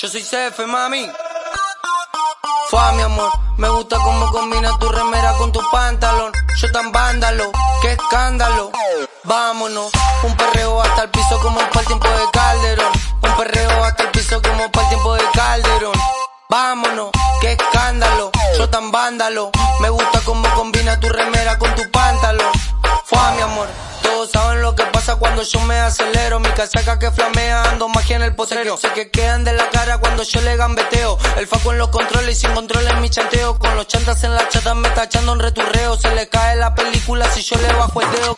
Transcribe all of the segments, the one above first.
Yo soy CF, mami. Fua, mi amor, me gusta cómo combina tu remera con tu pantalón. Yo tan vándalo, qué escándalo. Vámonos, un perreo hasta el piso como para el tiempo de Calderón. Un perreo hasta el piso como para el tiempo de Calderón. Vámonos, qué escándalo. Yo tan vándalo, me gusta cómo combina tu remera con tu pantalón. Fua, mi amor, pasa cuando yo me acelero. Mi casaca que flamea, ando magia en el potrero. Sé que quedan de la cara cuando yo le gambeteo. El faco en los controles y sin controles mi chanteo. Con los chantas en la chata me está echando un returreo. Se le cae la película si yo le bajo el dedo.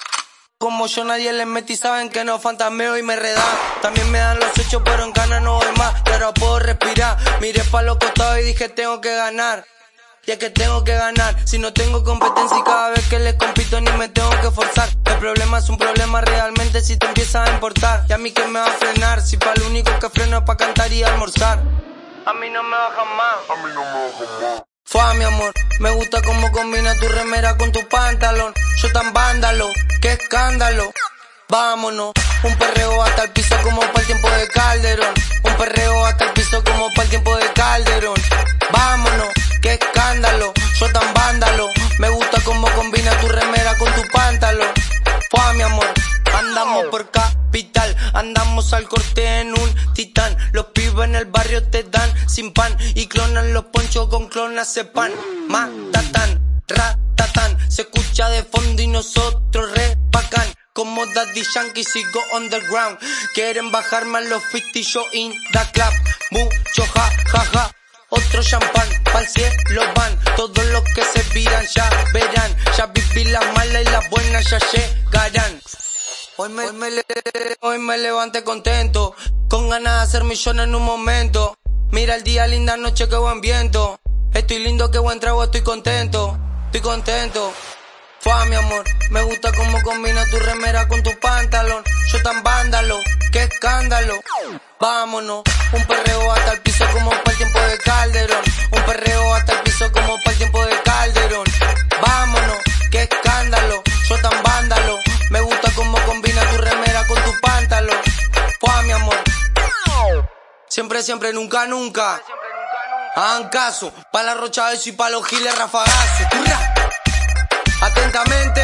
Como yo nadie les metí, saben que no fantasmeo y me redan. También me dan los hechos, pero en ganas no voy más. Pero puedo respirar. Miré pa' los costados y dije tengo que ganar. Ya que tengo que ganar, si no tengo competencia y cada vez que les compito ni me tengo que forzar. El problema es un problema realmente si te empieza a importar. Y a mí que me va a frenar, si pa' lo único que freno es pa' cantar y almorzar. A mí no me bajan más. A mí no me bajan más. Fua, mi amor, me gusta cómo combina tu remera con tu pantalón. Yo tan vándalo, qué escándalo. Vámonos, un perreo hasta el piso como para el tiempo de Calderón. Un perreo hasta el piso como para el tiempo de Calderón. Vámonos, qué escándalo. Yo tan vándalo, al corte en un titán. Los pibes en el barrio te dan sin pan y clonan los ponchos con clonas pan. Matatan, ratatán, se escucha de fondo y nosotros re bacán. Como Daddy Yankee sigo underground. Quieren bajarme a los 50 yo in the club. Mucho ja, ja, ja. Otro champán, pa'l cielo van. Todos los que se viran ya verán. Ya viví las malas y las buenas ya llegarán. Hoy me, hoy contento. Con ganas de hacer millones en un momento. Mira el día, linda noche, qué buen viento. Estoy lindo, qué buen trago, estoy contento. Estoy contento. Fua, mi amor, me gusta cómo combina tu remera con tu pantalón. Yo tan vándalo, qué escándalo. Vámonos, un perreo hasta el piso como para el tiempo de Calderón. Un perreo hasta el piso como para el tiempo de siempre, nunca, nunca. Hagan caso, pa' la rocha eso y pa' los giles rafagazos. Turra. Atentamente,